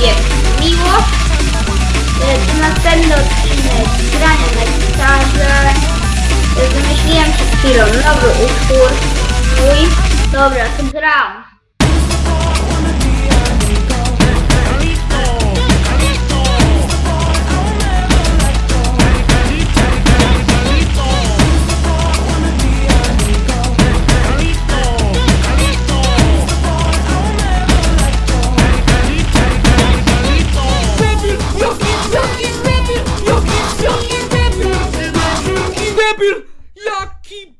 pięknie miło. E, następny odcinek grania na gitarze. E, Wymyśliłem przed chwilą nowy utwór. Mój. Dobra, to gram. debil! Jaki